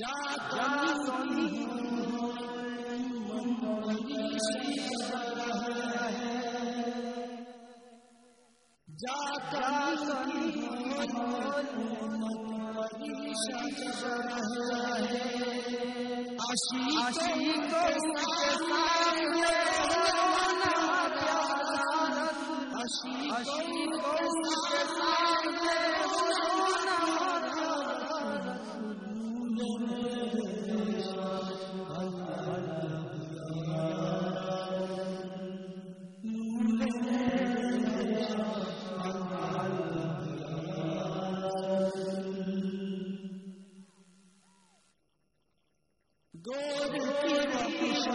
آشی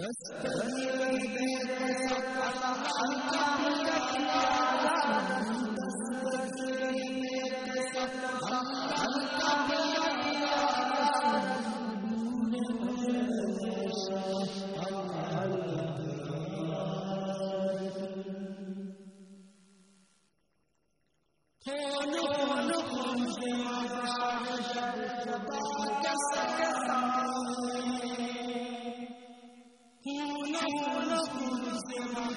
That's uh,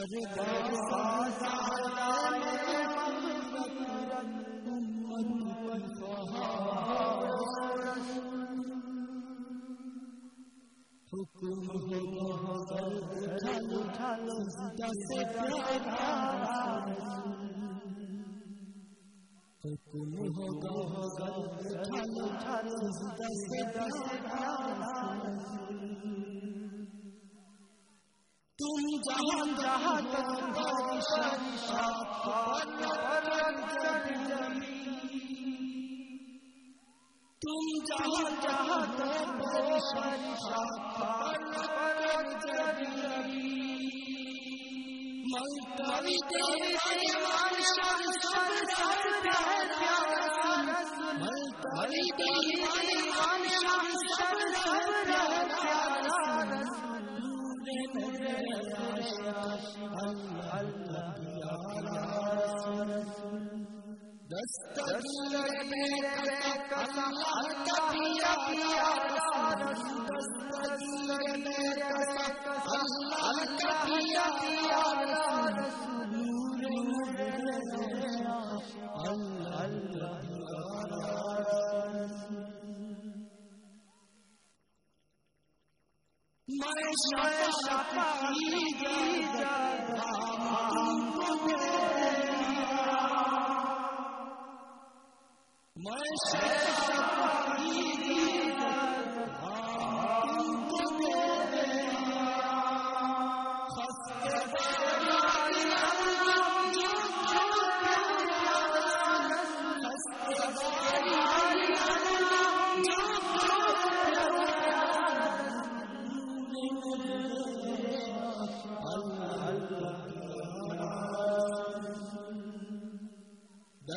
دس دس جا جا تم جہاں جہاں تم جہاں جہاں ملتوی My shapa ki jada, ma tum Christ.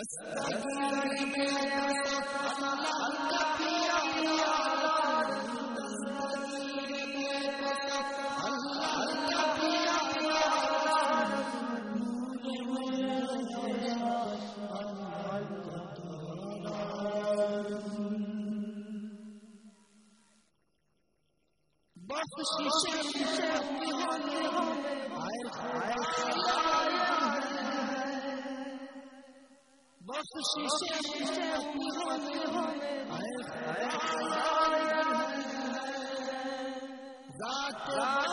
Yes. ذات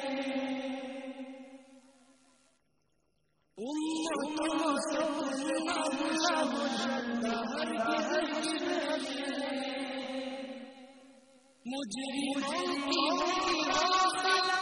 میں اللہ